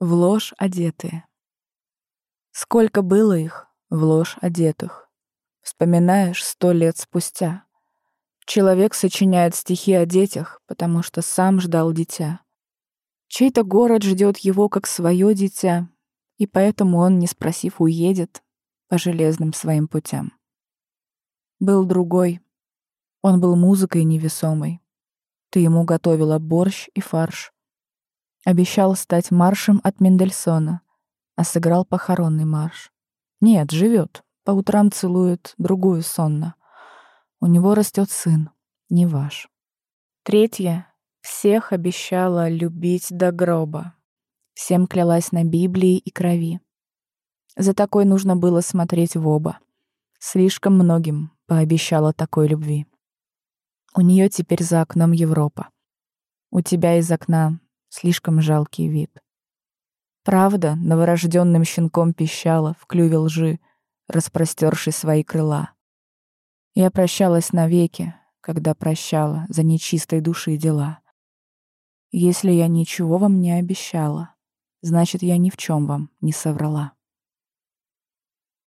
В ложь одетые. Сколько было их, в ложь одетых. Вспоминаешь сто лет спустя. Человек сочиняет стихи о детях, потому что сам ждал дитя. Чей-то город ждет его как свое дитя, и поэтому он, не спросив, уедет по железным своим путям. Был другой. Он был музыкой невесомой. Ты ему готовила борщ и фарш. Обещал стать маршем от Мендельсона, а сыграл похоронный марш. Нет, живет, по утрам целует другую сонно. У него растет сын, не ваш. Третья всех обещала любить до гроба. Всем клялась на Библии и крови. За такой нужно было смотреть в оба. Слишком многим пообещала такой любви. У нее теперь за окном Европа. У тебя из окна слишком жалкий вид. Правда новорожденным щенком пищала в клюве лжи, распростерши свои крыла. Я прощалась навеки, когда прощала за нечистой души дела. Если я ничего вам не обещала, значит, я ни в чем вам не соврала.